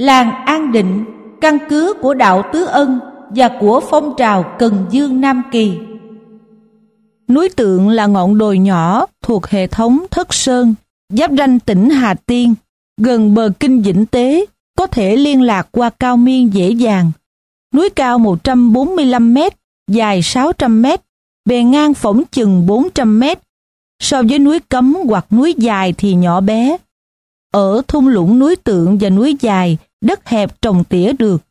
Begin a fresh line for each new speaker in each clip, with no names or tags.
Làng An Định, căn cứ của đạo Tứ Ân và của phong trào Cần Dương Nam Kỳ.
Núi Tượng là ngọn đồi nhỏ thuộc hệ thống Thất Sơn, giáp ranh tỉnh Hà Tiên, gần bờ kinh Vĩnh Tế, có thể liên lạc qua cao miên dễ dàng. Núi cao 145 mét, dài 600 mét, bề ngang phỏng chừng 400 mét. So với núi Cấm hoặc núi Dài thì nhỏ bé. Ở thung lũng núi Tượng và núi Dài, đất hẹp trồng tỉa được.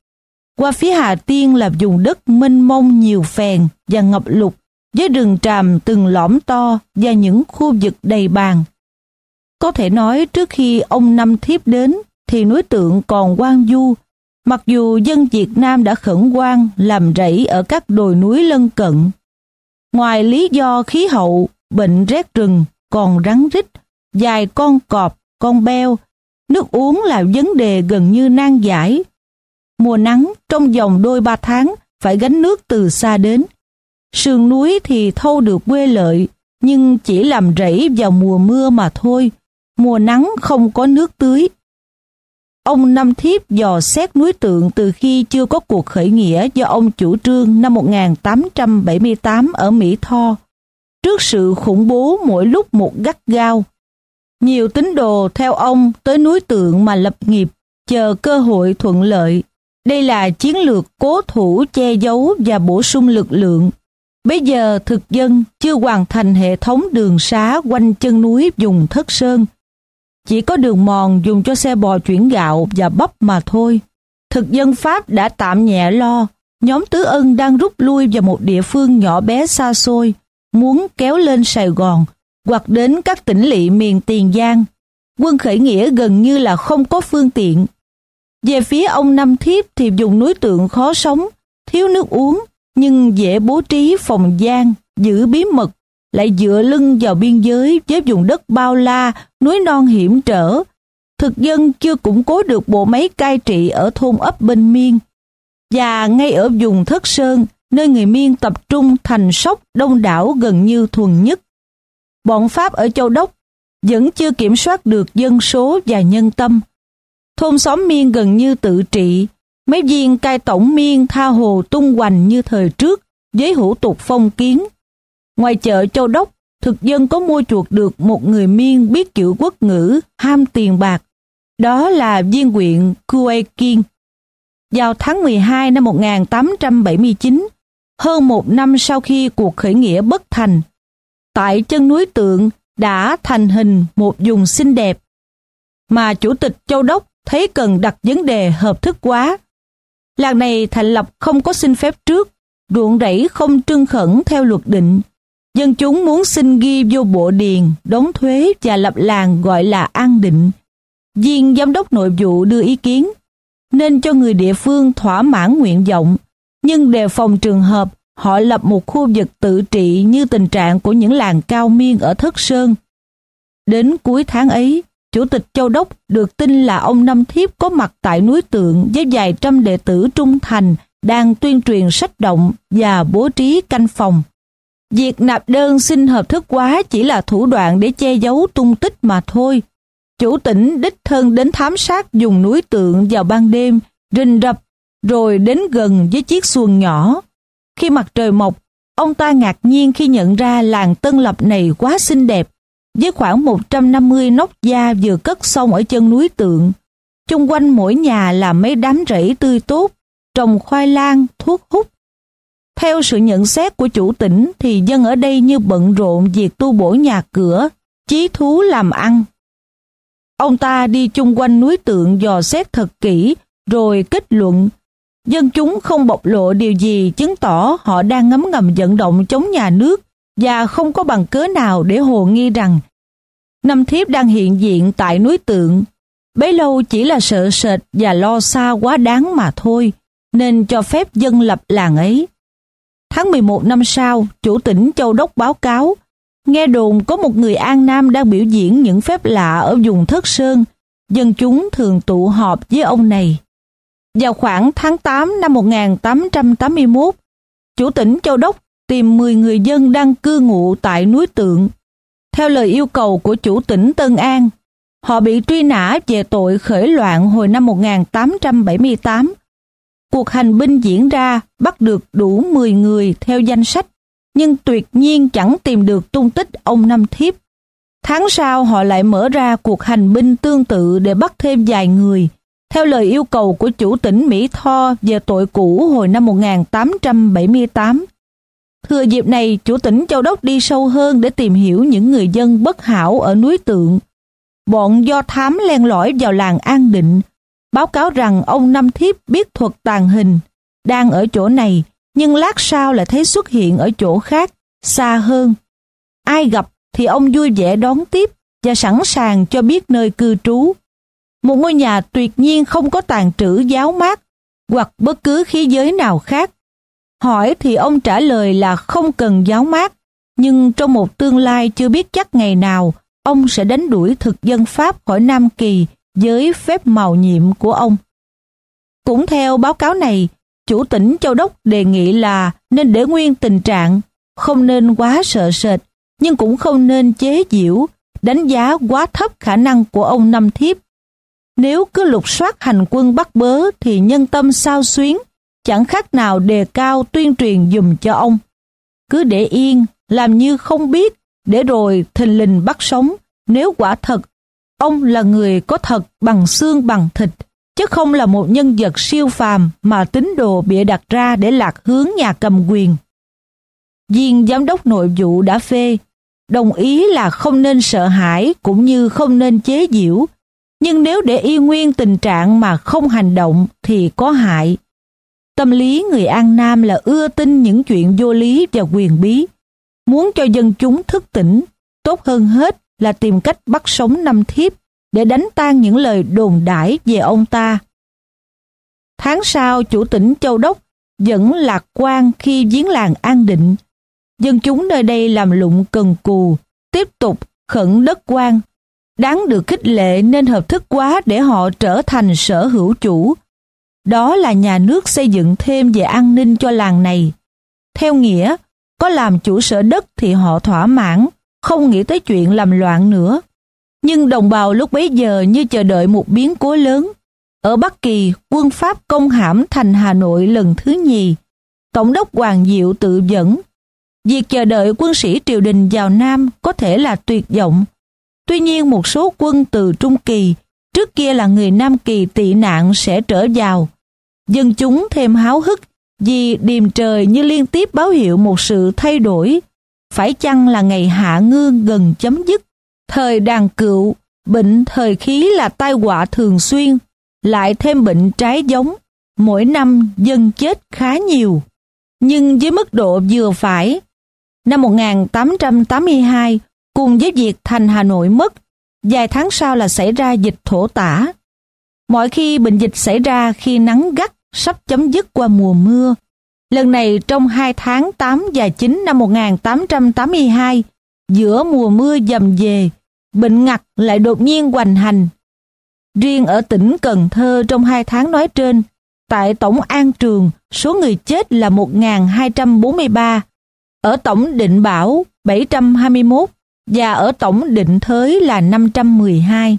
Qua phía Hà Tiên là vùng đất mênh mông nhiều phèn và ngập lụt với rừng tràm từng lõm to và những khu vực đầy bàn. Có thể nói trước khi ông Năm Thiếp đến thì núi tượng còn quang du, mặc dù dân Việt Nam đã khẩn quan làm rẫy ở các đồi núi lân cận. Ngoài lý do khí hậu, bệnh rét rừng, còn rắn rít, dài con cọp, con beo, nước uống là vấn đề gần như nan giải. Mùa nắng trong vòng đôi ba tháng phải gánh nước từ xa đến. Sườn núi thì thâu được quê lợi, nhưng chỉ làm rẫy vào mùa mưa mà thôi. Mùa nắng không có nước tưới. Ông Năm Thiếp dò xét núi tượng từ khi chưa có cuộc khởi nghĩa do ông chủ trương năm 1878 ở Mỹ Tho. Trước sự khủng bố mỗi lúc một gắt gao, nhiều tín đồ theo ông tới núi tượng mà lập nghiệp, chờ cơ hội thuận lợi. Đây là chiến lược cố thủ che giấu và bổ sung lực lượng. Bây giờ thực dân chưa hoàn thành hệ thống đường xá quanh chân núi dùng thất sơn. Chỉ có đường mòn dùng cho xe bò chuyển gạo và bắp mà thôi. Thực dân Pháp đã tạm nhẹ lo, nhóm Tứ Ân đang rút lui vào một địa phương nhỏ bé xa xôi, muốn kéo lên Sài Gòn hoặc đến các tỉnh lỵ miền Tiền Giang. Quân khởi nghĩa gần như là không có phương tiện. Về phía ông Năm Thiếp thì dùng núi tượng khó sống, thiếu nước uống, nhưng dễ bố trí phòng gian, giữ bí mật, lại dựa lưng vào biên giới với vùng đất bao la, núi non hiểm trở. Thực dân chưa củng cố được bộ máy cai trị ở thôn ấp bên miên. Và ngay ở vùng Thất Sơn, nơi người miên tập trung thành sóc đông đảo gần như thuần nhất. Bọn Pháp ở Châu Đốc vẫn chưa kiểm soát được dân số và nhân tâm. Thôn xóm miên gần như tự trị, mấy viên cai tổng miên tha hồ tung hoành như thời trước với hữu tục phong kiến. Ngoài chợ Châu Đốc, thực dân có mua chuộc được một người miên biết chữ quốc ngữ, ham tiền bạc. Đó là viên quyện Kue Kiên. Vào tháng 12 năm 1879, hơn một năm sau khi cuộc khởi nghĩa bất thành, tại chân núi tượng đã thành hình một vùng xinh đẹp mà chủ tịch Châu Đốc thấy cần đặt vấn đề hợp thức quá. Làng này thành lập không có xin phép trước, ruộng rẫy không trưng khẩn theo luật định. Dân chúng muốn xin ghi vô bộ điền, đóng thuế và lập làng gọi là an định. Viên giám đốc nội vụ đưa ý kiến, nên cho người địa phương thỏa mãn nguyện vọng, nhưng đề phòng trường hợp họ lập một khu vực tự trị như tình trạng của những làng cao miên ở Thất Sơn. Đến cuối tháng ấy, Chủ tịch Châu Đốc được tin là ông Năm Thiếp có mặt tại núi tượng với vài trăm đệ tử trung thành đang tuyên truyền sách động và bố trí canh phòng. Việc nạp đơn xin hợp thức quá chỉ là thủ đoạn để che giấu tung tích mà thôi. Chủ tỉnh đích thân đến thám sát dùng núi tượng vào ban đêm, rình rập, rồi đến gần với chiếc xuồng nhỏ. Khi mặt trời mọc, ông ta ngạc nhiên khi nhận ra làng Tân Lập này quá xinh đẹp, với khoảng 150 nóc da vừa cất xong ở chân núi tượng. Chung quanh mỗi nhà là mấy đám rẫy tươi tốt, trồng khoai lang, thuốc hút. Theo sự nhận xét của chủ tỉnh thì dân ở đây như bận rộn việc tu bổ nhà cửa, chí thú làm ăn. Ông ta đi chung quanh núi tượng dò xét thật kỹ, rồi kết luận dân chúng không bộc lộ điều gì chứng tỏ họ đang ngấm ngầm vận động chống nhà nước và không có bằng cớ nào để hồ nghi rằng Năm thiếp đang hiện diện tại núi tượng. Bấy lâu chỉ là sợ sệt và lo xa quá đáng mà thôi, nên cho phép dân lập làng ấy. Tháng 11 năm sau, chủ tỉnh Châu Đốc báo cáo, nghe đồn có một người An Nam đang biểu diễn những phép lạ ở vùng Thất Sơn, dân chúng thường tụ họp với ông này. Vào khoảng tháng 8 năm 1881, chủ tỉnh Châu Đốc tìm 10 người dân đang cư ngụ tại núi Tượng theo lời yêu cầu của chủ tỉnh Tân An, Họ bị truy nã về tội khởi loạn hồi năm 1878. Cuộc hành binh diễn ra bắt được đủ 10 người theo danh sách, nhưng tuyệt nhiên chẳng tìm được tung tích ông Năm Thiếp. Tháng sau họ lại mở ra cuộc hành binh tương tự để bắt thêm vài người, theo lời yêu cầu của chủ tỉnh Mỹ Tho về tội cũ hồi năm 1878. Thừa dịp này, chủ tỉnh Châu Đốc đi sâu hơn để tìm hiểu những người dân bất hảo ở núi Tượng. Bọn do thám len lỏi vào làng An Định, báo cáo rằng ông Năm Thiếp biết thuật tàn hình, đang ở chỗ này, nhưng lát sau lại thấy xuất hiện ở chỗ khác, xa hơn. Ai gặp thì ông vui vẻ đón tiếp và sẵn sàng cho biết nơi cư trú. Một ngôi nhà tuyệt nhiên không có tàn trữ giáo mát hoặc bất cứ khí giới nào khác. Hỏi thì ông trả lời là không cần giáo mát, nhưng trong một tương lai chưa biết chắc ngày nào, ông sẽ đánh đuổi thực dân Pháp khỏi Nam Kỳ với phép màu nhiệm của ông. Cũng theo báo cáo này, chủ tỉnh Châu Đốc đề nghị là nên để nguyên tình trạng, không nên quá sợ sệt, nhưng cũng không nên chế giễu, đánh giá quá thấp khả năng của ông Năm Thiếp. Nếu cứ lục soát hành quân bắt bớ thì nhân tâm sao xuyến, chẳng khác nào đề cao tuyên truyền dùm cho ông. Cứ để yên, làm như không biết, để rồi thình lình bắt sống, nếu quả thật, ông là người có thật bằng xương bằng thịt, chứ không là một nhân vật siêu phàm mà tín đồ bịa đặt ra để lạc hướng nhà cầm quyền. Viên giám đốc nội vụ đã phê, đồng ý là không nên sợ hãi cũng như không nên chế giễu, nhưng nếu để y nguyên tình trạng mà không hành động thì có hại. Tâm lý người An Nam là ưa tin những chuyện vô lý và quyền bí, muốn cho dân chúng thức tỉnh, tốt hơn hết là tìm cách bắt sống năm thiếp để đánh tan những lời đồn đãi về ông ta. Tháng sau, chủ tỉnh Châu Đốc vẫn lạc quan khi giếng làng an định. Dân chúng nơi đây làm lụng cần cù, tiếp tục khẩn đất quan. Đáng được khích lệ nên hợp thức quá để họ trở thành sở hữu chủ. Đó là nhà nước xây dựng thêm về an ninh cho làng này. Theo nghĩa, có làm chủ sở đất thì họ thỏa mãn, không nghĩ tới chuyện làm loạn nữa. Nhưng đồng bào lúc bấy giờ như chờ đợi một biến cố lớn. Ở Bắc Kỳ, quân Pháp công hãm thành Hà Nội lần thứ nhì. Tổng đốc Hoàng Diệu tự dẫn. Việc chờ đợi quân sĩ triều đình vào Nam có thể là tuyệt vọng. Tuy nhiên một số quân từ Trung Kỳ, trước kia là người Nam Kỳ tị nạn sẽ trở vào. Dân chúng thêm háo hức vì điềm trời như liên tiếp báo hiệu một sự thay đổi. Phải chăng là ngày hạ ngương gần chấm dứt? Thời đàn cựu, bệnh thời khí là tai họa thường xuyên, lại thêm bệnh trái giống, mỗi năm dân chết khá nhiều. Nhưng với mức độ vừa phải, năm 1882, cùng với việc thành Hà Nội mất, vài tháng sau là xảy ra dịch thổ tả. Mọi khi bệnh dịch xảy ra khi nắng gắt sắp chấm dứt qua mùa mưa. Lần này trong hai tháng 8 và 9 năm 1882, giữa mùa mưa dầm về, bệnh ngặt lại đột nhiên hoành hành. Riêng ở tỉnh Cần Thơ trong hai tháng nói trên, tại Tổng An Trường, số người chết là 1.243, ở Tổng Định Bảo 721 và ở Tổng Định Thới là 512.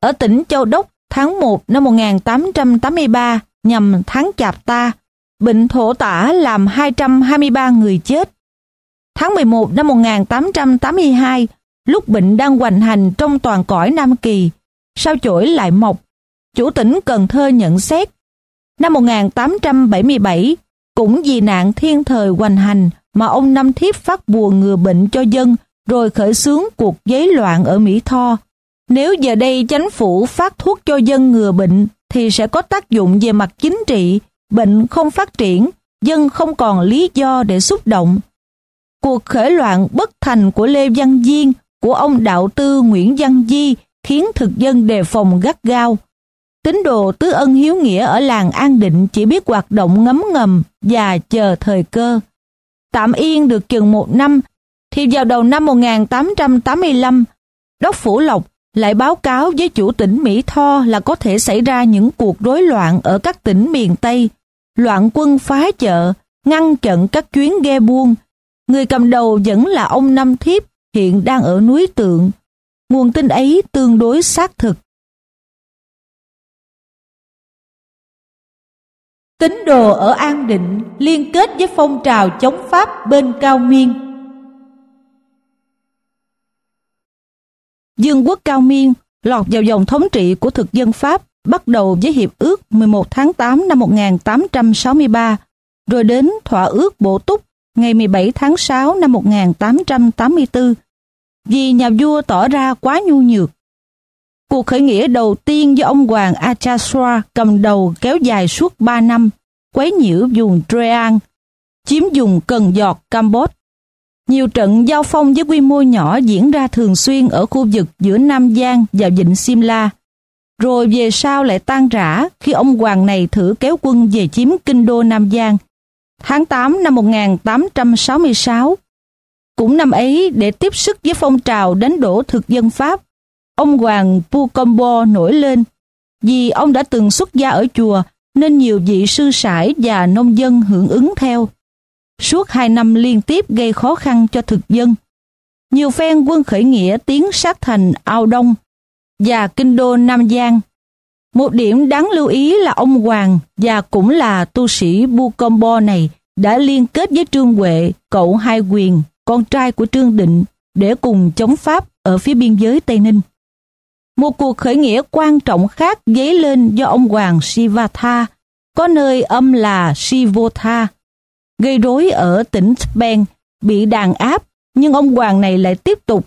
Ở tỉnh Châu Đốc tháng 1 năm 1883 nhằm tháng Chạp Ta, bệnh thổ tả làm 223 người chết. Tháng 11 năm 1882, lúc bệnh đang hoành hành trong toàn cõi Nam Kỳ, sao chổi lại mọc, chủ tỉnh Cần Thơ nhận xét. Năm 1877, cũng vì nạn thiên thời hoành hành mà ông Năm Thiếp phát bùa ngừa bệnh cho dân rồi khởi xướng cuộc giấy loạn ở Mỹ Tho. Nếu giờ đây chánh phủ phát thuốc cho dân ngừa bệnh thì sẽ có tác dụng về mặt chính trị, bệnh không phát triển, dân không còn lý do để xúc động. Cuộc khởi loạn bất thành của Lê Văn Diên của ông đạo tư Nguyễn Văn Di khiến thực dân đề phòng gắt gao. Tín đồ tứ ân hiếu nghĩa ở làng An Định chỉ biết hoạt động ngấm ngầm và chờ thời cơ. Tạm yên được chừng một năm, thì vào đầu năm 1885, Đốc Phủ Lộc lại báo cáo với chủ tỉnh Mỹ Tho là có thể xảy ra những cuộc rối loạn ở các tỉnh miền Tây, loạn quân phá chợ, ngăn chặn các chuyến ghe buôn. Người cầm đầu vẫn là ông Năm Thiếp hiện đang ở núi Tượng. nguồn tin ấy tương đối xác thực.
Tín đồ ở An Định liên kết với phong trào chống Pháp bên Cao Miên.
Dương quốc Cao Miên lọt vào dòng thống trị của thực dân Pháp bắt đầu với Hiệp ước 11 tháng 8 năm 1863, rồi đến Thỏa ước Bổ Túc ngày 17 tháng 6 năm 1884, vì nhà vua tỏ ra quá nhu nhược. Cuộc khởi nghĩa đầu tiên do ông Hoàng Achaswa cầm đầu kéo dài suốt 3 năm, quấy nhiễu vùng Treang, chiếm vùng Cần Giọt, Campuchia. Nhiều trận giao phong với quy mô nhỏ diễn ra thường xuyên ở khu vực giữa Nam Giang và Vịnh Simla, rồi về sau lại tan rã khi ông Hoàng này thử kéo quân về chiếm kinh đô Nam Giang. Tháng 8 năm 1866, cũng năm ấy để tiếp sức với phong trào đánh đổ thực dân Pháp, ông Hoàng Pucombo nổi lên vì ông đã từng xuất gia ở chùa nên nhiều vị sư sãi và nông dân hưởng ứng theo. Suốt hai năm liên tiếp gây khó khăn cho thực dân. Nhiều phen quân khởi nghĩa tiến sát thành Ao Đông và kinh đô Nam Giang. Một điểm đáng lưu ý là ông Hoàng và cũng là tu sĩ Bucombo này đã liên kết với Trương Huệ, cậu Hai Quyền, con trai của Trương Định để cùng chống Pháp ở phía biên giới Tây Ninh. Một cuộc khởi nghĩa quan trọng khác dấy lên do ông Hoàng Sivatha, có nơi âm là Sivotha, gây rối ở tỉnh Spen, bị đàn áp, nhưng ông Hoàng này lại tiếp tục.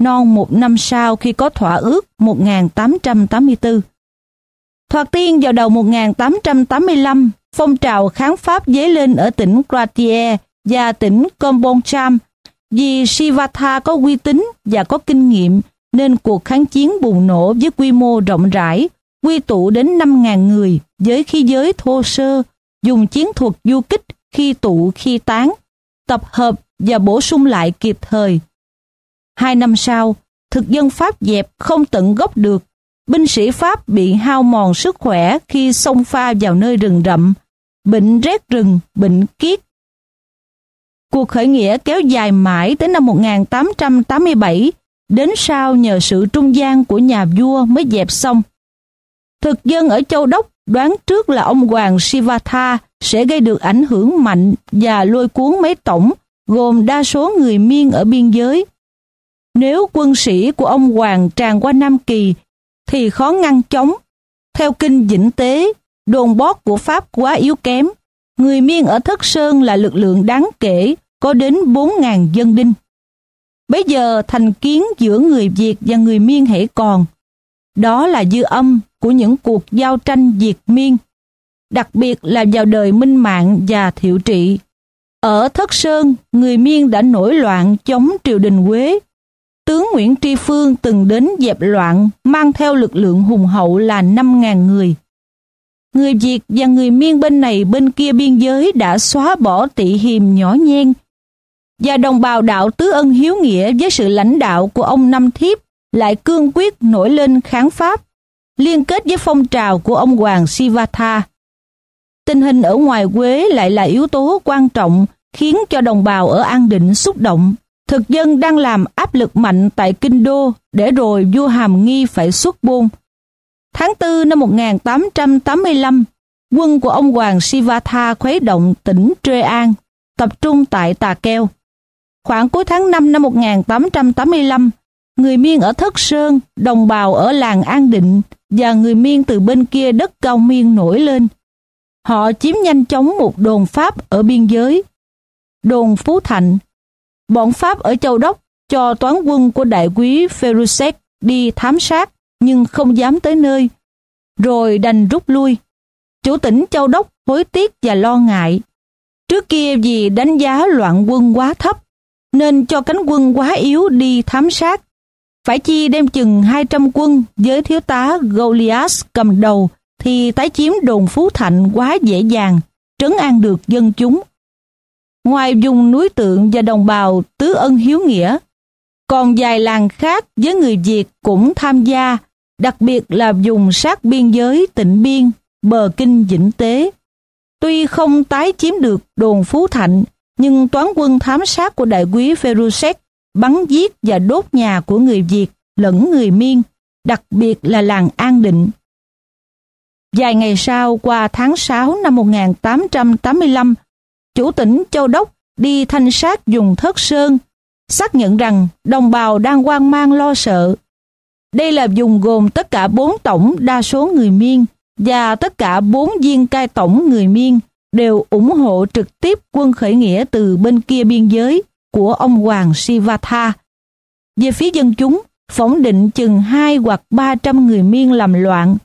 Non một năm sau khi có thỏa ước 1884. Thoạt tiên vào đầu 1885, phong trào kháng Pháp dấy lên ở tỉnh Croatia và tỉnh Kompongcham vì Sivatha có uy tín và có kinh nghiệm nên cuộc kháng chiến bùng nổ với quy mô rộng rãi, quy tụ đến 5.000 người với khí giới thô sơ, dùng chiến thuật du kích khi tụ khi tán, tập hợp và bổ sung lại kịp thời. Hai năm sau, thực dân Pháp dẹp không tận gốc được. Binh sĩ Pháp bị hao mòn sức khỏe khi xông pha vào nơi rừng rậm, bệnh rét rừng, bệnh kiết. Cuộc khởi nghĩa kéo dài mãi tới năm 1887 Đến sau nhờ sự trung gian của nhà vua mới dẹp xong. Thực dân ở Châu Đốc đoán trước là ông Hoàng Sivatha sẽ gây được ảnh hưởng mạnh và lôi cuốn mấy tổng gồm đa số người miên ở biên giới. Nếu quân sĩ của ông Hoàng tràn qua Nam Kỳ thì khó ngăn chống. Theo kinh Vĩnh Tế, đồn bót của Pháp quá yếu kém. Người miên ở Thất Sơn là lực lượng đáng kể, có đến 4.000 dân đinh. Bây giờ thành kiến giữa người Việt và người Miên hãy còn. Đó là dư âm của những cuộc giao tranh diệt Miên, đặc biệt là vào đời Minh Mạng và Thiệu Trị. Ở Thất Sơn, người Miên đã nổi loạn chống triều đình Quế. Tướng Nguyễn Tri Phương từng đến dẹp loạn mang theo lực lượng hùng hậu là 5.000 người. Người Việt và người Miên bên này bên kia biên giới đã xóa bỏ tị hiềm nhỏ nhen và đồng bào đạo Tứ Ân Hiếu Nghĩa với sự lãnh đạo của ông Năm Thiếp lại cương quyết nổi lên kháng Pháp, liên kết với phong trào của ông Hoàng Sivatha. Tình hình ở ngoài Quế lại là yếu tố quan trọng khiến cho đồng bào ở An Định xúc động. Thực dân đang làm áp lực mạnh tại Kinh Đô để rồi vua Hàm Nghi phải xuất bôn. Tháng 4 năm 1885, quân của ông Hoàng Sivatha khuấy động tỉnh Trê An, tập trung tại Tà Keo. Khoảng cuối tháng 5 năm 1885, người Miên ở Thất Sơn, đồng bào ở làng An Định và người Miên từ bên kia đất Cao Miên nổi lên. Họ chiếm nhanh chóng một đồn Pháp ở biên giới. Đồn Phú Thạnh. Bọn Pháp ở Châu Đốc cho toán quân của đại quý Ferusek đi thám sát nhưng không dám tới nơi. Rồi đành rút lui. Chủ tỉnh Châu Đốc hối tiếc và lo ngại. Trước kia vì đánh giá loạn quân quá thấp, nên cho cánh quân quá yếu đi thám sát. Phải chi đem chừng 200 quân với thiếu tá Goliath cầm đầu thì tái chiếm đồn Phú Thạnh quá dễ dàng, trấn an được dân chúng. Ngoài vùng núi tượng và đồng bào tứ ân hiếu nghĩa, còn vài làng khác với người Việt cũng tham gia, đặc biệt là vùng sát biên giới tỉnh Biên, bờ kinh Vĩnh Tế. Tuy không tái chiếm được đồn Phú Thạnh, nhưng toán quân thám sát của đại quý Ferusek bắn giết và đốt nhà của người Việt lẫn người Miên, đặc biệt là làng An Định. Vài ngày sau, qua tháng 6 năm 1885, chủ tỉnh Châu Đốc đi thanh sát dùng thất sơn, xác nhận rằng đồng bào đang hoang mang lo sợ. Đây là vùng gồm tất cả bốn tổng đa số người Miên và tất cả bốn viên cai tổng người Miên đều ủng hộ trực tiếp quân khởi nghĩa từ bên kia biên giới của ông Hoàng Sivatha. Về phía dân chúng, phỏng định chừng hai hoặc ba trăm người Miên làm loạn.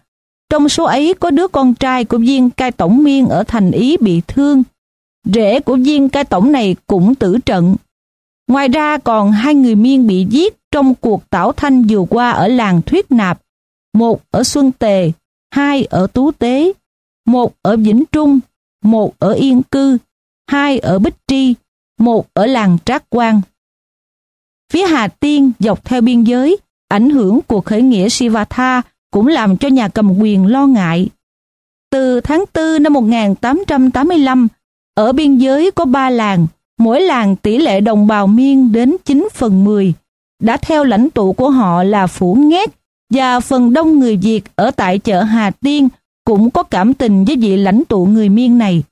Trong số ấy có đứa con trai của viên cai tổng Miên ở thành Ý bị thương. Rễ của viên cai tổng này cũng tử trận. Ngoài ra còn hai người Miên bị giết trong cuộc tảo thanh vừa qua ở làng Thuyết Nạp, một ở Xuân Tề, hai ở Tú Tế, một ở Vĩnh Trung, một ở Yên Cư, hai ở Bích Tri, một ở làng Trác Quang. Phía Hà Tiên dọc theo biên giới, ảnh hưởng cuộc khởi nghĩa Sivatha cũng làm cho nhà cầm quyền lo ngại. Từ tháng 4 năm 1885, ở biên giới có ba làng, mỗi làng tỷ lệ đồng bào miên đến 9 phần 10, đã theo lãnh tụ của họ là Phủ Nghét và phần đông người Việt ở tại chợ Hà Tiên cũng có cảm tình với vị lãnh tụ người miên này.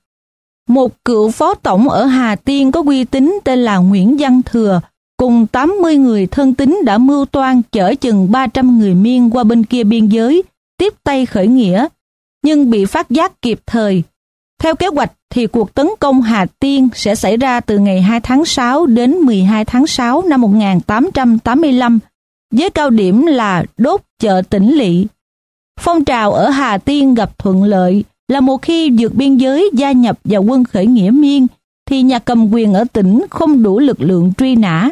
Một cựu phó tổng ở Hà Tiên có uy tín tên là Nguyễn Văn Thừa, cùng 80 người thân tín đã mưu toan chở chừng 300 người miên qua bên kia biên giới, tiếp tay khởi nghĩa, nhưng bị phát giác kịp thời. Theo kế hoạch thì cuộc tấn công Hà Tiên sẽ xảy ra từ ngày 2 tháng 6 đến 12 tháng 6 năm 1885, với cao điểm là đốt chợ tỉnh lỵ. Phong trào ở Hà Tiên gặp thuận lợi là một khi vượt biên giới gia nhập vào quân khởi nghĩa miên thì nhà cầm quyền ở tỉnh không đủ lực lượng truy nã.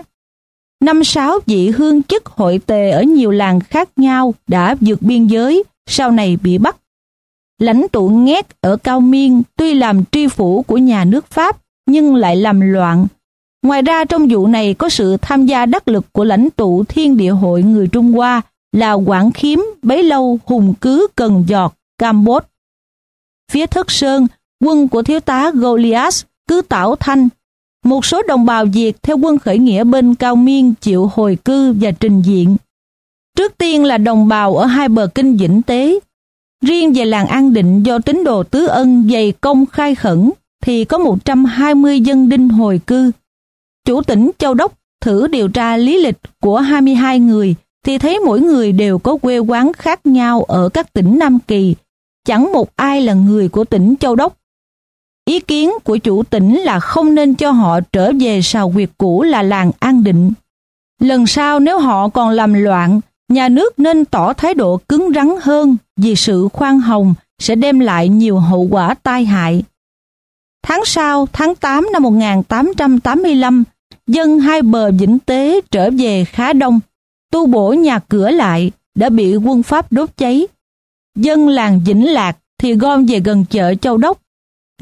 Năm sáu vị hương chức hội tề ở nhiều làng khác nhau đã vượt biên giới, sau này bị bắt. Lãnh tụ Nghét ở Cao Miên tuy làm tri phủ của nhà nước Pháp nhưng lại làm loạn. Ngoài ra trong vụ này có sự tham gia đắc lực của lãnh tụ Thiên Địa Hội người Trung Hoa là Quảng Khiếm, Bấy Lâu, Hùng Cứ, Cần Giọt, Campuchia. Phía Thất Sơn, quân của thiếu tá Goliath cứ tảo thanh. Một số đồng bào Việt theo quân khởi nghĩa bên Cao Miên chịu hồi cư và trình diện. Trước tiên là đồng bào ở hai bờ kinh Vĩnh Tế. Riêng về làng An Định do tín đồ Tứ Ân dày công khai khẩn thì có 120 dân đinh hồi cư. Chủ tỉnh Châu Đốc thử điều tra lý lịch của 22 người thì thấy mỗi người đều có quê quán khác nhau ở các tỉnh Nam Kỳ, chẳng một ai là người của tỉnh Châu Đốc. Ý kiến của chủ tỉnh là không nên cho họ trở về sào quyệt cũ là làng An Định. Lần sau nếu họ còn làm loạn, nhà nước nên tỏ thái độ cứng rắn hơn vì sự khoan hồng sẽ đem lại nhiều hậu quả tai hại. Tháng sau, tháng 8 năm 1885, dân hai bờ Vĩnh Tế trở về khá đông tu bổ nhà cửa lại đã bị quân Pháp đốt cháy. Dân làng Vĩnh Lạc thì gom về gần chợ Châu Đốc.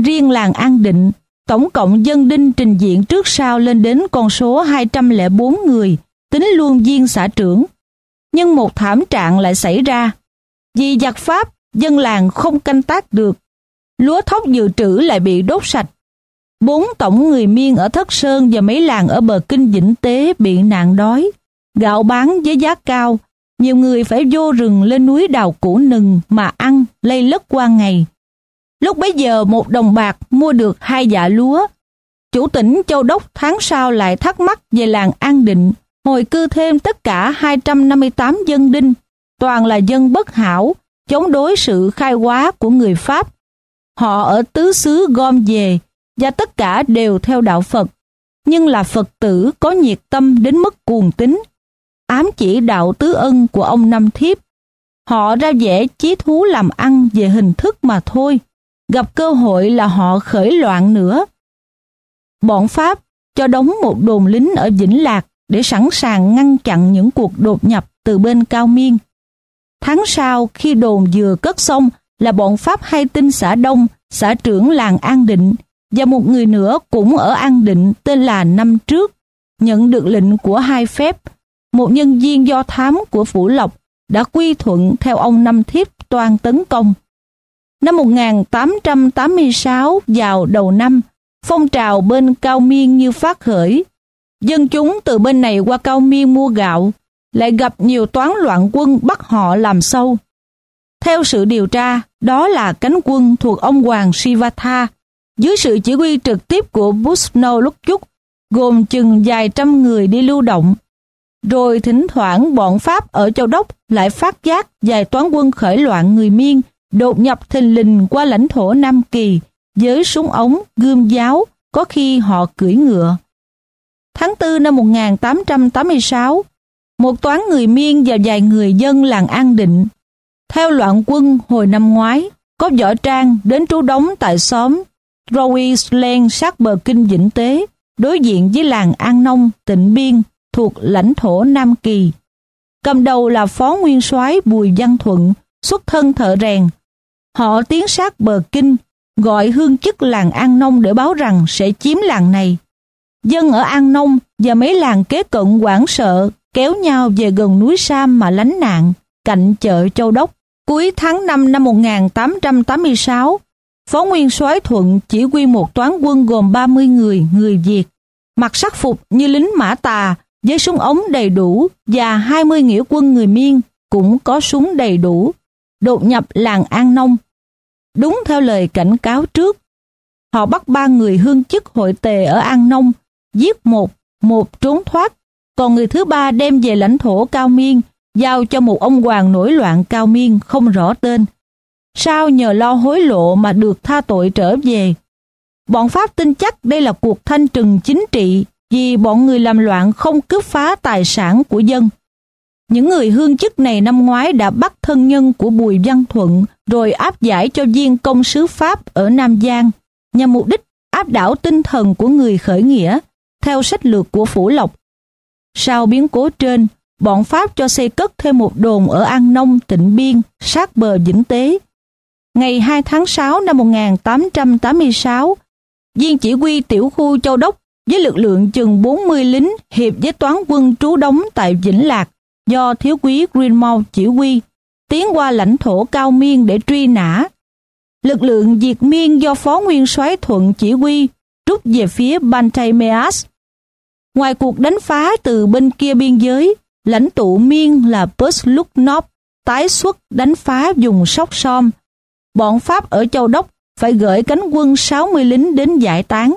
Riêng làng An Định, tổng cộng dân đinh trình diện trước sau lên đến con số 204 người, tính luôn viên xã trưởng. Nhưng một thảm trạng lại xảy ra. Vì giặc Pháp, dân làng không canh tác được. Lúa thóc dự trữ lại bị đốt sạch. Bốn tổng người miên ở Thất Sơn và mấy làng ở bờ kinh Vĩnh Tế bị nạn đói. Gạo bán với giá cao, nhiều người phải vô rừng lên núi đào củ nừng mà ăn, lây lất qua ngày. Lúc bấy giờ một đồng bạc mua được hai dạ lúa. Chủ tỉnh Châu Đốc tháng sau lại thắc mắc về làng An Định, hồi cư thêm tất cả 258 dân đinh, toàn là dân bất hảo, chống đối sự khai hóa của người Pháp. Họ ở tứ xứ gom về, và tất cả đều theo đạo Phật, nhưng là Phật tử có nhiệt tâm đến mức cuồng tín ám chỉ đạo tứ ân của ông Năm Thiếp. Họ ra vẻ chí thú làm ăn về hình thức mà thôi, gặp cơ hội là họ khởi loạn nữa. Bọn Pháp cho đóng một đồn lính ở Vĩnh Lạc để sẵn sàng ngăn chặn những cuộc đột nhập từ bên Cao Miên. Tháng sau khi đồn vừa cất xong là bọn Pháp hay tin xã Đông, xã trưởng làng An Định và một người nữa cũng ở An Định tên là năm trước nhận được lệnh của hai phép một nhân viên do thám của Phủ Lộc đã quy thuận theo ông Năm Thiếp toàn tấn công. Năm 1886 vào đầu năm, phong trào bên Cao Miên như phát khởi. Dân chúng từ bên này qua Cao Miên mua gạo, lại gặp nhiều toán loạn quân bắt họ làm sâu. Theo sự điều tra, đó là cánh quân thuộc ông hoàng Sivatha, dưới sự chỉ huy trực tiếp của Busno lúc chút, gồm chừng vài trăm người đi lưu động. Rồi thỉnh thoảng bọn Pháp ở Châu Đốc lại phát giác vài toán quân khởi loạn người miên, đột nhập thình lình qua lãnh thổ Nam Kỳ với súng ống, gươm giáo, có khi họ cưỡi ngựa. Tháng 4 năm 1886, một toán người miên và vài người dân làng An Định. Theo loạn quân hồi năm ngoái, có võ trang đến trú đóng tại xóm Rowisland sát bờ kinh Vĩnh Tế, đối diện với làng An Nông, tỉnh Biên, thuộc lãnh thổ Nam Kỳ. Cầm đầu là phó nguyên soái Bùi Văn Thuận, xuất thân thợ rèn. Họ tiến sát bờ kinh, gọi hương chức làng An Nông để báo rằng sẽ chiếm làng này. Dân ở An Nông và mấy làng kế cận quảng sợ kéo nhau về gần núi Sam mà lánh nạn, cạnh chợ Châu Đốc. Cuối tháng 5 năm 1886, Phó Nguyên soái Thuận chỉ huy một toán quân gồm 30 người, người Việt, mặc sắc phục như lính mã tà, với súng ống đầy đủ và 20 nghĩa quân người Miên cũng có súng đầy đủ, đột nhập làng An Nông. Đúng theo lời cảnh cáo trước, họ bắt ba người hương chức hội tề ở An Nông, giết một, một trốn thoát, còn người thứ ba đem về lãnh thổ Cao Miên, giao cho một ông hoàng nổi loạn Cao Miên không rõ tên. Sao nhờ lo hối lộ mà được tha tội trở về? Bọn Pháp tin chắc đây là cuộc thanh trừng chính trị vì bọn người làm loạn không cướp phá tài sản của dân. Những người hương chức này năm ngoái đã bắt thân nhân của Bùi Văn Thuận rồi áp giải cho viên công sứ Pháp ở Nam Giang nhằm mục đích áp đảo tinh thần của người khởi nghĩa theo sách lược của Phủ Lộc. Sau biến cố trên, bọn Pháp cho xây cất thêm một đồn ở An Nông, tỉnh Biên, sát bờ Vĩnh Tế. Ngày 2 tháng 6 năm 1886, viên chỉ huy tiểu khu Châu Đốc với lực lượng chừng 40 lính hiệp với toán quân trú đóng tại Vĩnh Lạc do thiếu quý Greenmount chỉ huy, tiến qua lãnh thổ cao miên để truy nã. Lực lượng diệt miên do Phó Nguyên soái Thuận chỉ huy rút về phía Bantaymeas. Ngoài cuộc đánh phá từ bên kia biên giới, lãnh tụ miên là Pusluknop tái xuất đánh phá dùng sóc som. Bọn Pháp ở Châu Đốc phải gửi cánh quân 60 lính đến giải tán.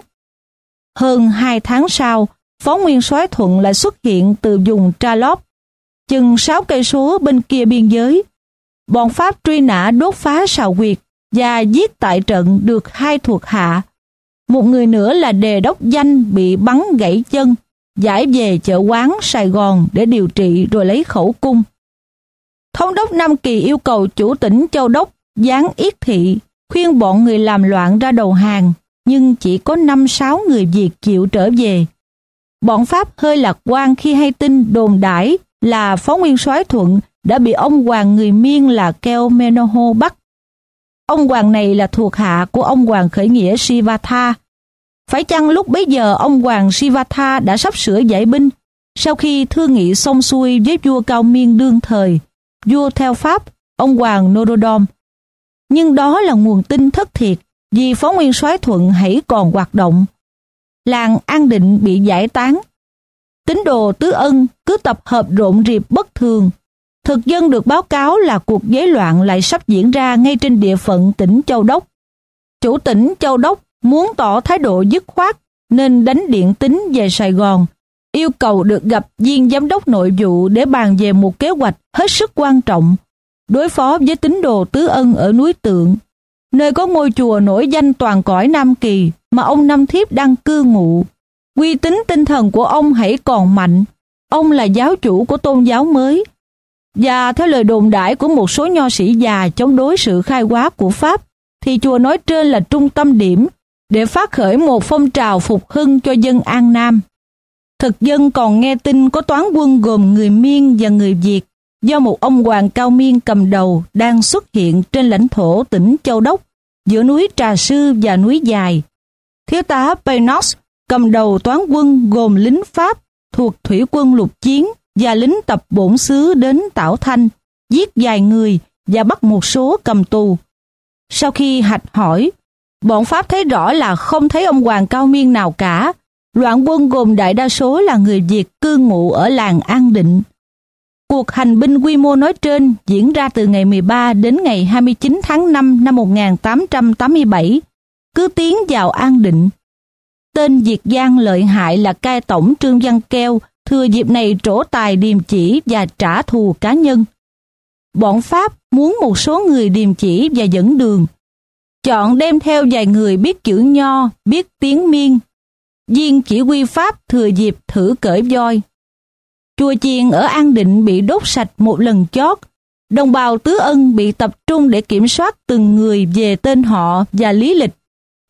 Hơn hai tháng sau, Phó Nguyên soái Thuận lại xuất hiện từ vùng Tra Lóp, chừng 6 cây số bên kia biên giới. Bọn Pháp truy nã đốt phá sào quyệt và giết tại trận được hai thuộc hạ. Một người nữa là đề đốc danh bị bắn gãy chân, giải về chợ quán Sài Gòn để điều trị rồi lấy khẩu cung. Thống đốc Nam Kỳ yêu cầu chủ tỉnh Châu Đốc giáng yết thị, khuyên bọn người làm loạn ra đầu hàng nhưng chỉ có 5-6 người Việt chịu trở về. Bọn Pháp hơi lạc quan khi hay tin đồn đãi là Phó Nguyên soái Thuận đã bị ông hoàng người Miên là Keo Menoho bắt. Ông hoàng này là thuộc hạ của ông hoàng khởi nghĩa Sivatha. Phải chăng lúc bấy giờ ông hoàng Sivatha đã sắp sửa giải binh sau khi thương nghị xong xuôi với vua Cao Miên đương thời, vua theo Pháp, ông hoàng Norodom. Nhưng đó là nguồn tin thất thiệt vì phó nguyên soái thuận hãy còn hoạt động. Làng An Định bị giải tán. Tín đồ tứ ân cứ tập hợp rộn rịp bất thường. Thực dân được báo cáo là cuộc giấy loạn lại sắp diễn ra ngay trên địa phận tỉnh Châu Đốc. Chủ tỉnh Châu Đốc muốn tỏ thái độ dứt khoát nên đánh điện tính về Sài Gòn, yêu cầu được gặp viên giám đốc nội vụ để bàn về một kế hoạch hết sức quan trọng đối phó với tín đồ tứ ân ở núi Tượng nơi có ngôi chùa nổi danh toàn cõi Nam Kỳ mà ông Nam Thiếp đang cư ngụ. Uy tín tinh thần của ông hãy còn mạnh. Ông là giáo chủ của tôn giáo mới. Và theo lời đồn đại của một số nho sĩ già chống đối sự khai hóa của Pháp, thì chùa nói trên là trung tâm điểm để phát khởi một phong trào phục hưng cho dân An Nam. Thực dân còn nghe tin có toán quân gồm người Miên và người Việt do một ông hoàng cao miên cầm đầu đang xuất hiện trên lãnh thổ tỉnh Châu Đốc giữa núi Trà Sư và núi Dài. Thiếu tá Paynos cầm đầu toán quân gồm lính Pháp thuộc thủy quân lục chiến và lính tập bổn xứ đến Tảo Thanh, giết vài người và bắt một số cầm tù. Sau khi hạch hỏi, bọn Pháp thấy rõ là không thấy ông Hoàng Cao Miên nào cả. Loạn quân gồm đại đa số là người Việt cư ngụ ở làng An Định. Cuộc hành binh quy mô nói trên diễn ra từ ngày 13 đến ngày 29 tháng 5 năm 1887, cứ tiến vào An Định. Tên Diệt Giang lợi hại là cai tổng Trương Văn Keo, thừa dịp này trổ tài điềm chỉ và trả thù cá nhân. Bọn Pháp muốn một số người điềm chỉ và dẫn đường, chọn đem theo vài người biết chữ nho, biết tiếng miên. Viên chỉ huy Pháp thừa dịp thử cởi voi. Chùa chiền ở An Định bị đốt sạch một lần chót. Đồng bào Tứ Ân bị tập trung để kiểm soát từng người về tên họ và lý lịch,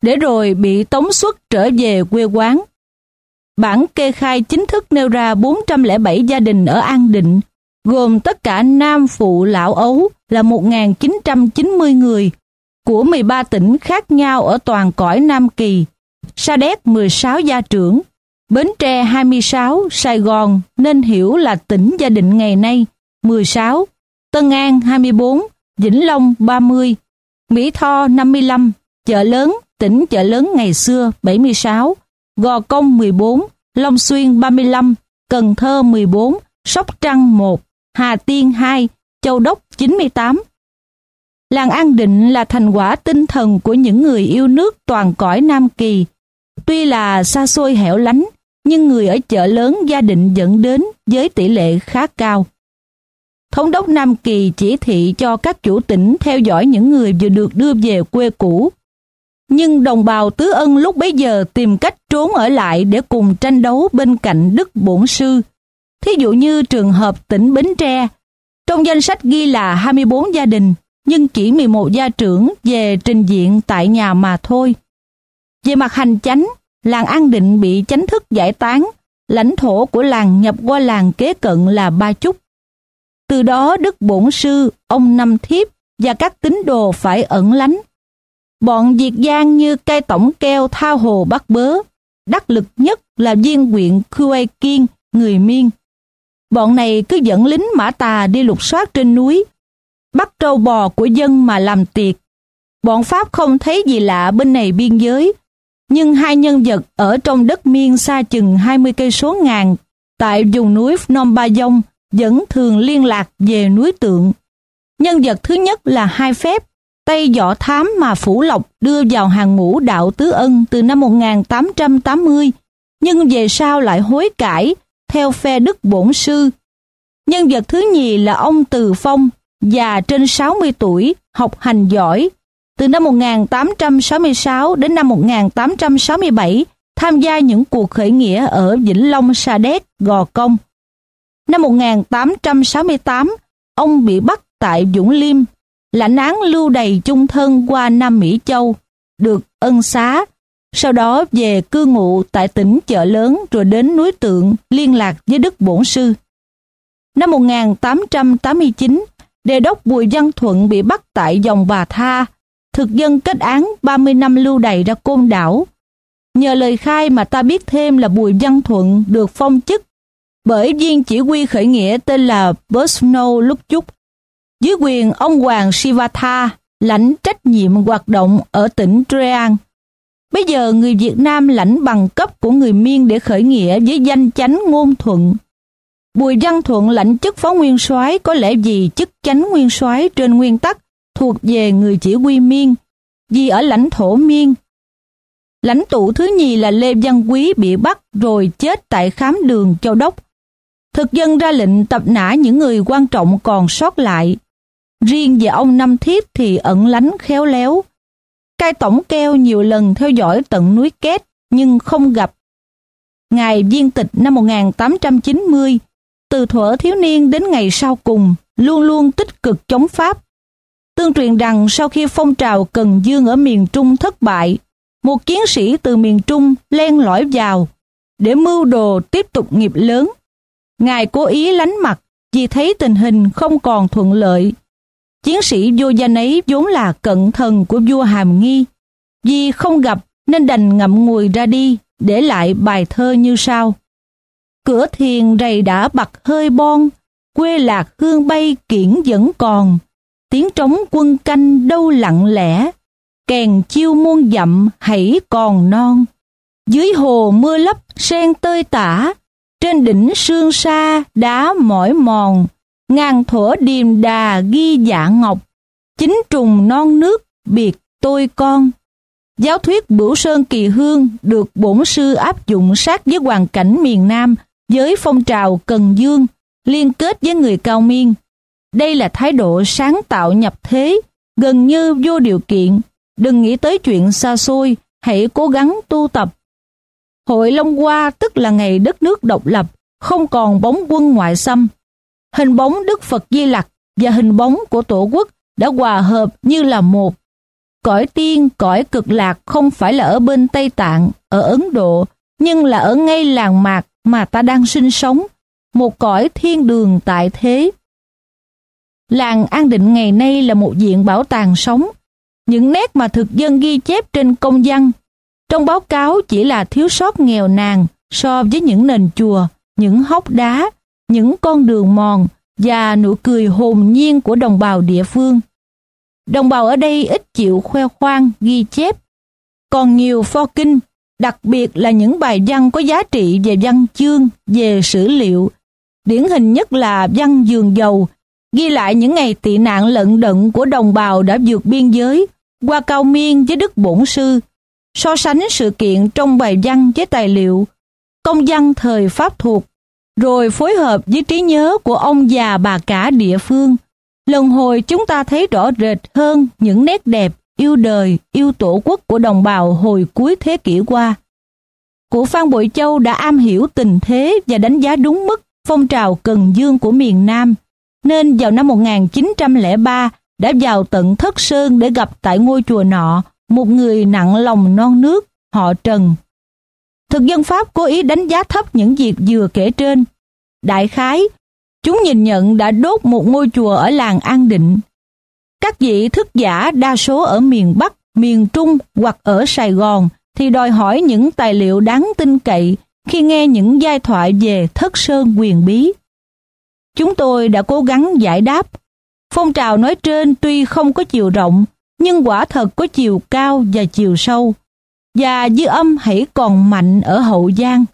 để rồi bị tống xuất trở về quê quán. Bản kê khai chính thức nêu ra 407 gia đình ở An Định, gồm tất cả nam phụ lão ấu là 1.990 người, của 13 tỉnh khác nhau ở toàn cõi Nam Kỳ, Sa Đéc 16 gia trưởng, Bến Tre 26, Sài Gòn nên hiểu là tỉnh gia định ngày nay 16, Tân An 24, Vĩnh Long 30, Mỹ Tho 55, Chợ Lớn, tỉnh Chợ Lớn ngày xưa 76, Gò Công 14, Long Xuyên 35, Cần Thơ 14, Sóc Trăng 1, Hà Tiên 2, Châu Đốc 98. Làng An Định là thành quả tinh thần của những người yêu nước toàn cõi Nam Kỳ. Tuy là xa xôi hẻo lánh, nhưng người ở chợ lớn gia định dẫn đến với tỷ lệ khá cao. Thống đốc Nam Kỳ chỉ thị cho các chủ tỉnh theo dõi những người vừa được đưa về quê cũ. Nhưng đồng bào Tứ Ân lúc bấy giờ tìm cách trốn ở lại để cùng tranh đấu bên cạnh Đức Bổn Sư. Thí dụ như trường hợp tỉnh Bến Tre, trong danh sách ghi là 24 gia đình, nhưng chỉ 11 gia trưởng về trình diện tại nhà mà thôi. Về mặt hành chánh, làng An Định bị chánh thức giải tán, lãnh thổ của làng nhập qua làng kế cận là Ba Chúc. Từ đó Đức Bổn Sư, ông Năm Thiếp và các tín đồ phải ẩn lánh. Bọn diệt giang như cây tổng keo thao hồ bắt bớ, đắc lực nhất là viên quyện Khuê Kiên, người Miên. Bọn này cứ dẫn lính mã tà đi lục soát trên núi, bắt trâu bò của dân mà làm tiệc. Bọn Pháp không thấy gì lạ bên này biên giới, nhưng hai nhân vật ở trong đất miên xa chừng 20 cây số ngàn tại vùng núi Phnom Ba Dông vẫn thường liên lạc về núi tượng. Nhân vật thứ nhất là hai phép, tay võ thám mà Phủ Lộc đưa vào hàng ngũ đạo Tứ Ân từ năm 1880, nhưng về sau lại hối cải theo phe Đức Bổn Sư. Nhân vật thứ nhì là ông Từ Phong, già trên 60 tuổi, học hành giỏi, từ năm 1866 đến năm 1867 tham gia những cuộc khởi nghĩa ở Vĩnh Long, Sa Đéc, Gò Công. Năm 1868, ông bị bắt tại Dũng Liêm, lãnh án lưu đầy chung thân qua Nam Mỹ Châu, được ân xá, sau đó về cư ngụ tại tỉnh Chợ Lớn rồi đến núi Tượng liên lạc với Đức Bổn Sư. Năm 1889, Đề đốc Bùi Văn Thuận bị bắt tại dòng Bà Tha, thực dân kết án 30 năm lưu đày ra côn đảo. Nhờ lời khai mà ta biết thêm là Bùi Văn Thuận được phong chức bởi viên chỉ huy khởi nghĩa tên là Bosno lúc chúc. Dưới quyền ông Hoàng Sivatha lãnh trách nhiệm hoạt động ở tỉnh Treang. Bây giờ người Việt Nam lãnh bằng cấp của người Miên để khởi nghĩa với danh chánh ngôn thuận. Bùi Văn Thuận lãnh chức phó nguyên soái có lẽ vì chức chánh nguyên soái trên nguyên tắc thuộc về người chỉ huy Miên, vì ở lãnh thổ Miên. Lãnh tụ thứ nhì là Lê Văn Quý bị bắt rồi chết tại khám đường Châu Đốc. Thực dân ra lệnh tập nã những người quan trọng còn sót lại. Riêng về ông Năm Thiếp thì ẩn lánh khéo léo. Cai tổng keo nhiều lần theo dõi tận núi Két nhưng không gặp. Ngài viên tịch năm 1890 từ thuở thiếu niên đến ngày sau cùng, luôn luôn tích cực chống Pháp. Tương truyền rằng sau khi phong trào Cần Dương ở miền Trung thất bại, một chiến sĩ từ miền Trung len lỏi vào để mưu đồ tiếp tục nghiệp lớn. Ngài cố ý lánh mặt vì thấy tình hình không còn thuận lợi. Chiến sĩ vô danh ấy vốn là cận thần của vua Hàm Nghi. Vì không gặp nên đành ngậm ngùi ra đi, để lại bài thơ như sau. Cửa thiền rầy đã bật hơi bon, quê lạc hương bay kiển vẫn còn. Tiếng trống quân canh đâu lặng lẽ, kèn chiêu muôn dặm hãy còn non. Dưới hồ mưa lấp sen tơi tả, trên đỉnh sương sa đá mỏi mòn, ngàn thuở điềm đà ghi dạ ngọc, chính trùng non nước biệt tôi con. Giáo thuyết Bửu Sơn Kỳ Hương được bổn sư áp dụng sát với hoàn cảnh miền Nam với phong trào Cần Dương, liên kết với người cao miên. Đây là thái độ sáng tạo nhập thế, gần như vô điều kiện. Đừng nghĩ tới chuyện xa xôi, hãy cố gắng tu tập. Hội Long Hoa tức là ngày đất nước độc lập, không còn bóng quân ngoại xâm. Hình bóng Đức Phật Di Lặc và hình bóng của Tổ quốc đã hòa hợp như là một. Cõi tiên, cõi cực lạc không phải là ở bên Tây Tạng, ở Ấn Độ, nhưng là ở ngay làng mạc mà ta đang sinh sống, một cõi thiên đường tại thế. Làng An Định ngày nay là một diện bảo tàng sống. Những nét mà thực dân ghi chép trên công văn, trong báo cáo chỉ là thiếu sót nghèo nàn so với những nền chùa, những hốc đá, những con đường mòn và nụ cười hồn nhiên của đồng bào địa phương. Đồng bào ở đây ít chịu khoe khoang, ghi chép. Còn nhiều pho kinh, đặc biệt là những bài văn có giá trị về văn chương, về sử liệu. Điển hình nhất là văn giường dầu, ghi lại những ngày tị nạn lận đận của đồng bào đã vượt biên giới, qua cao miên với Đức Bổn Sư, so sánh sự kiện trong bài văn với tài liệu, công văn thời Pháp thuộc, rồi phối hợp với trí nhớ của ông già bà cả địa phương. Lần hồi chúng ta thấy rõ rệt hơn những nét đẹp, yêu đời, yêu tổ quốc của đồng bào hồi cuối thế kỷ qua. Cụ Phan Bội Châu đã am hiểu tình thế và đánh giá đúng mức phong trào Cần Dương của miền Nam, nên vào năm 1903 đã vào tận Thất Sơn để gặp tại ngôi chùa nọ một người nặng lòng non nước, họ Trần. Thực dân Pháp cố ý đánh giá thấp những việc vừa kể trên. Đại khái, chúng nhìn nhận đã đốt một ngôi chùa ở làng An Định. Các vị thức giả đa số ở miền Bắc, miền Trung hoặc ở Sài Gòn thì đòi hỏi những tài liệu đáng tin cậy khi nghe những giai thoại về thất sơn quyền bí. Chúng tôi đã cố gắng giải đáp. Phong trào nói trên tuy không có chiều rộng, nhưng quả thật có chiều cao và chiều sâu. Và dư âm hãy còn mạnh ở Hậu Giang.